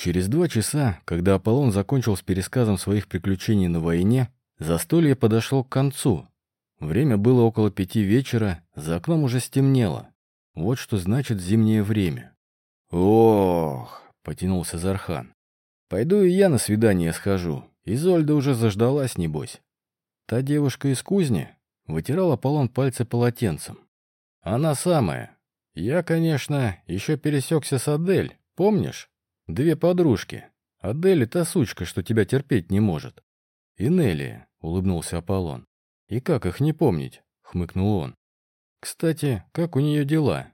Через два часа, когда Аполлон закончил с пересказом своих приключений на войне, застолье подошло к концу. Время было около пяти вечера, за окном уже стемнело. Вот что значит зимнее время. «Ох!» — потянулся Зархан. «Пойду и я на свидание схожу. Изольда уже заждалась, небось». Та девушка из кузни вытирала Аполлон пальцы полотенцем. «Она самая. Я, конечно, еще пересекся с Адель, помнишь? Две подружки. Адель — та сучка, что тебя терпеть не может. И Нелли», — улыбнулся Аполлон. «И как их не помнить?» — хмыкнул он. «Кстати, как у нее дела?»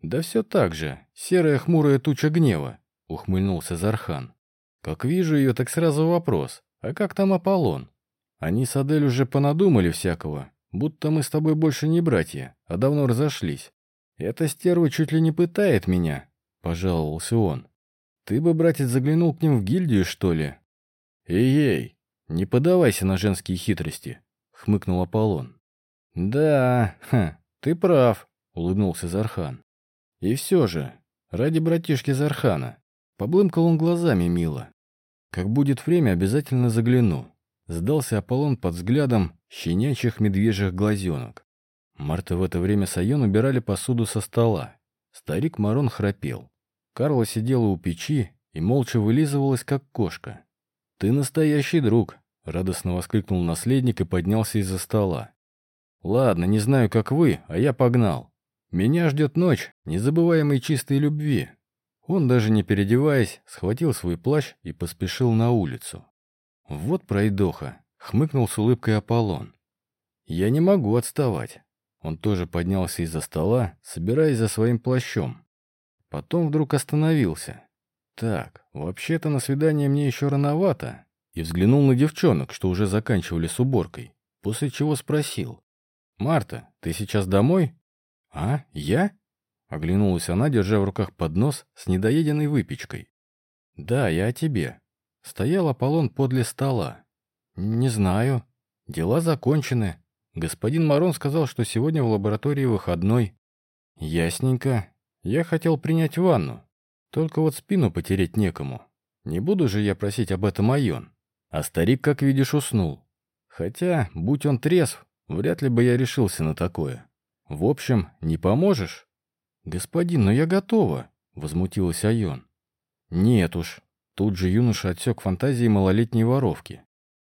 «Да все так же. Серая хмурая туча гнева», — ухмыльнулся Зархан. «Как вижу ее, так сразу вопрос. А как там Аполлон? Они с Адель уже понадумали всякого, будто мы с тобой больше не братья, а давно разошлись. Эта стерва чуть ли не пытает меня», — пожаловался он. «Ты бы, братец, заглянул к ним в гильдию, что ли?» «Эй-ей, не подавайся на женские хитрости», — хмыкнул Аполлон. «Да, ха, ты прав», — улыбнулся Зархан. И все же, ради братишки Зархана, поблымкал он глазами мило. Как будет время, обязательно загляну. Сдался Аполлон под взглядом щенячьих медвежьих глазенок. Марта в это время с Айон убирали посуду со стола. Старик Марон храпел. Карла сидела у печи и молча вылизывалась, как кошка. «Ты настоящий друг!» — радостно воскликнул наследник и поднялся из-за стола. «Ладно, не знаю, как вы, а я погнал. Меня ждет ночь незабываемой чистой любви. Он, даже не переодеваясь, схватил свой плащ и поспешил на улицу. Вот пройдоха, хмыкнул с улыбкой Аполлон. Я не могу отставать. Он тоже поднялся из-за стола, собираясь за своим плащом. Потом вдруг остановился. Так, вообще-то на свидание мне еще рановато. И взглянул на девчонок, что уже заканчивали с уборкой, после чего спросил. «Марта, ты сейчас домой?» «А? Я?» — оглянулась она, держа в руках поднос с недоеденной выпечкой. «Да, я о тебе». Стоял Аполлон подле стола. «Не знаю. Дела закончены. Господин Марон сказал, что сегодня в лаборатории выходной». «Ясненько. Я хотел принять ванну. Только вот спину потереть некому. Не буду же я просить об этом Айон. А старик, как видишь, уснул. Хотя, будь он трезв, вряд ли бы я решился на такое». В общем, не поможешь? Господин, но я готова, возмутилась Айон. Нет уж. Тут же юноша отсек фантазии малолетней воровки.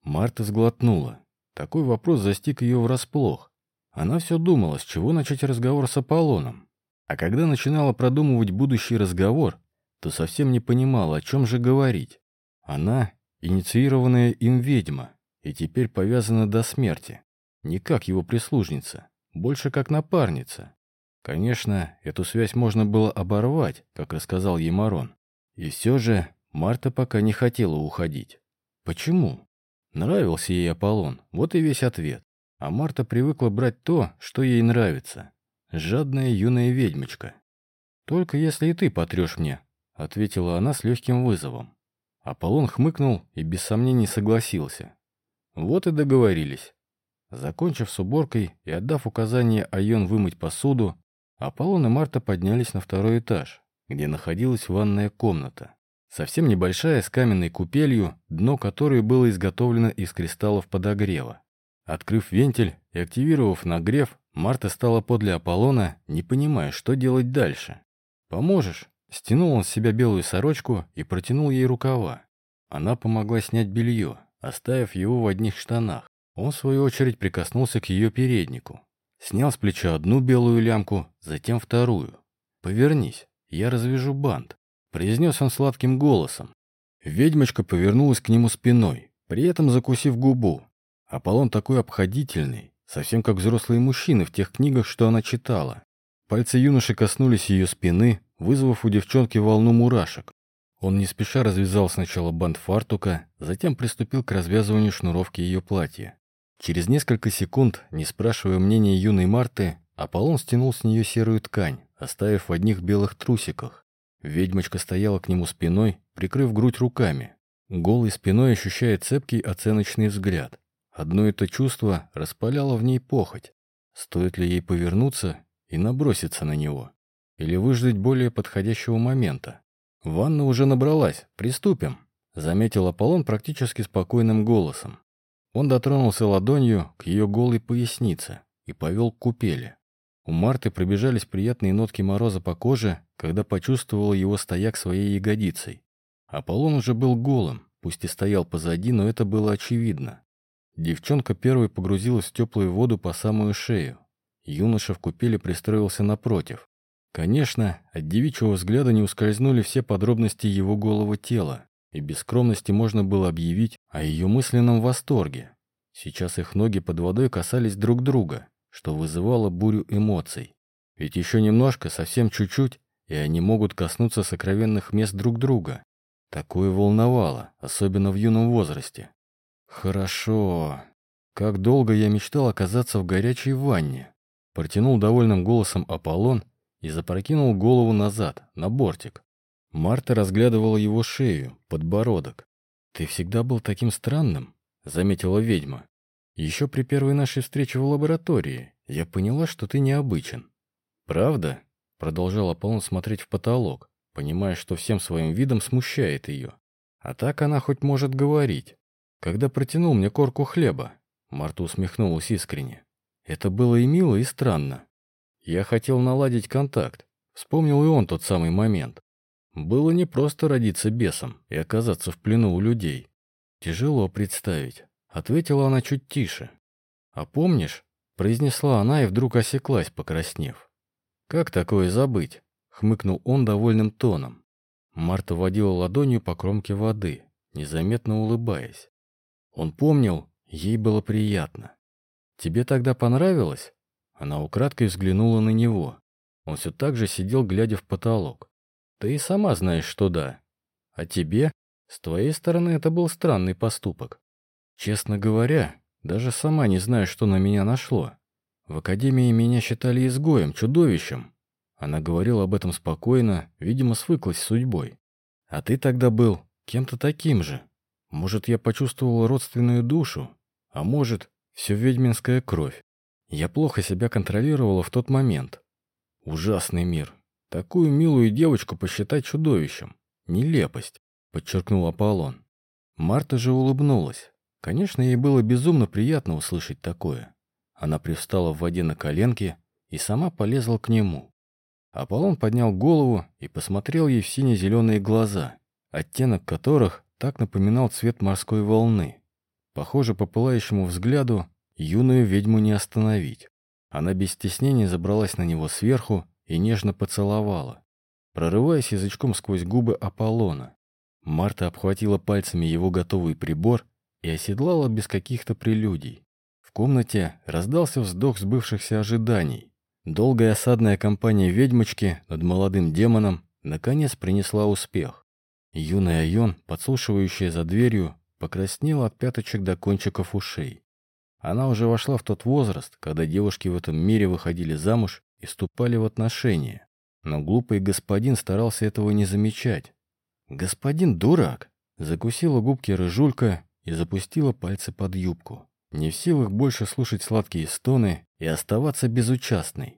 Марта сглотнула. Такой вопрос застиг ее врасплох. Она все думала, с чего начать разговор с Аполлоном. А когда начинала продумывать будущий разговор, то совсем не понимала, о чем же говорить. Она — инициированная им ведьма, и теперь повязана до смерти, не как его прислужница больше как напарница. Конечно, эту связь можно было оборвать, как рассказал ей Марон. И все же Марта пока не хотела уходить. Почему? Нравился ей Аполлон, вот и весь ответ. А Марта привыкла брать то, что ей нравится. Жадная юная ведьмочка. «Только если и ты потрешь мне», — ответила она с легким вызовом. Аполлон хмыкнул и без сомнений согласился. Вот и договорились. Закончив с уборкой и отдав указание Айон вымыть посуду, Аполлон и Марта поднялись на второй этаж, где находилась ванная комната. Совсем небольшая, с каменной купелью, дно которой было изготовлено из кристаллов подогрева. Открыв вентиль и активировав нагрев, Марта стала подле Аполлона, не понимая, что делать дальше. «Поможешь?» Стянул он с себя белую сорочку и протянул ей рукава. Она помогла снять белье, оставив его в одних штанах. Он, в свою очередь, прикоснулся к ее переднику. Снял с плеча одну белую лямку, затем вторую. «Повернись, я развяжу бант», — произнес он сладким голосом. Ведьмочка повернулась к нему спиной, при этом закусив губу. Аполлон такой обходительный, совсем как взрослые мужчины в тех книгах, что она читала. Пальцы юноши коснулись ее спины, вызвав у девчонки волну мурашек. Он не спеша развязал сначала бант фартука, затем приступил к развязыванию шнуровки ее платья. Через несколько секунд, не спрашивая мнения юной Марты, Аполлон стянул с нее серую ткань, оставив в одних белых трусиках. Ведьмочка стояла к нему спиной, прикрыв грудь руками. Голой спиной ощущая цепкий оценочный взгляд. Одно это чувство распаляло в ней похоть. Стоит ли ей повернуться и наброситься на него? Или выждать более подходящего момента? «Ванна уже набралась, приступим», — заметил Аполлон практически спокойным голосом. Он дотронулся ладонью к ее голой пояснице и повел к купели. У Марты пробежались приятные нотки мороза по коже, когда почувствовала его стояк своей ягодицей. Аполлон уже был голым, пусть и стоял позади, но это было очевидно. Девчонка первой погрузилась в теплую воду по самую шею. Юноша в купеле пристроился напротив. Конечно, от девичьего взгляда не ускользнули все подробности его голого тела, и без скромности можно было объявить о ее мысленном восторге. Сейчас их ноги под водой касались друг друга, что вызывало бурю эмоций. Ведь еще немножко, совсем чуть-чуть, и они могут коснуться сокровенных мест друг друга. Такое волновало, особенно в юном возрасте. Хорошо. Как долго я мечтал оказаться в горячей ванне. Протянул довольным голосом Аполлон и запрокинул голову назад, на бортик. Марта разглядывала его шею, подбородок. «Ты всегда был таким странным», — заметила ведьма. «Еще при первой нашей встрече в лаборатории я поняла, что ты необычен». «Правда?» — продолжал Аполлон смотреть в потолок, понимая, что всем своим видом смущает ее. «А так она хоть может говорить. Когда протянул мне корку хлеба, Марта усмехнулась искренне. Это было и мило, и странно. Я хотел наладить контакт. Вспомнил и он тот самый момент. Было не просто родиться бесом и оказаться в плену у людей. Тяжело представить. Ответила она чуть тише. «А помнишь?» — произнесла она и вдруг осеклась, покраснев. «Как такое забыть?» — хмыкнул он довольным тоном. Марта водила ладонью по кромке воды, незаметно улыбаясь. Он помнил, ей было приятно. «Тебе тогда понравилось?» Она украдкой взглянула на него. Он все так же сидел, глядя в потолок. «Ты и сама знаешь, что да. А тебе? С твоей стороны это был странный поступок. Честно говоря, даже сама не знаю, что на меня нашло. В академии меня считали изгоем, чудовищем. Она говорила об этом спокойно, видимо, свыклась с судьбой. А ты тогда был кем-то таким же. Может, я почувствовал родственную душу, а может, все ведьминская кровь. Я плохо себя контролировала в тот момент. Ужасный мир. Такую милую девочку посчитать чудовищем. Нелепость, подчеркнул Аполлон. Марта же улыбнулась. Конечно, ей было безумно приятно услышать такое. Она привстала в воде на коленки и сама полезла к нему. Аполлон поднял голову и посмотрел ей в сине-зеленые глаза, оттенок которых так напоминал цвет морской волны. Похоже, по пылающему взгляду юную ведьму не остановить. Она без стеснения забралась на него сверху и нежно поцеловала, прорываясь язычком сквозь губы Аполлона. Марта обхватила пальцами его готовый прибор и оседлала без каких-то прелюдий. В комнате раздался вздох сбывшихся ожиданий. Долгая осадная кампания ведьмочки над молодым демоном наконец принесла успех. Юный Айон, подслушивающая за дверью, покраснела от пяточек до кончиков ушей. Она уже вошла в тот возраст, когда девушки в этом мире выходили замуж и вступали в отношения. Но глупый господин старался этого не замечать. «Господин дурак!» Закусила губки рыжулька и запустила пальцы под юбку. Не в силах больше слушать сладкие стоны и оставаться безучастной.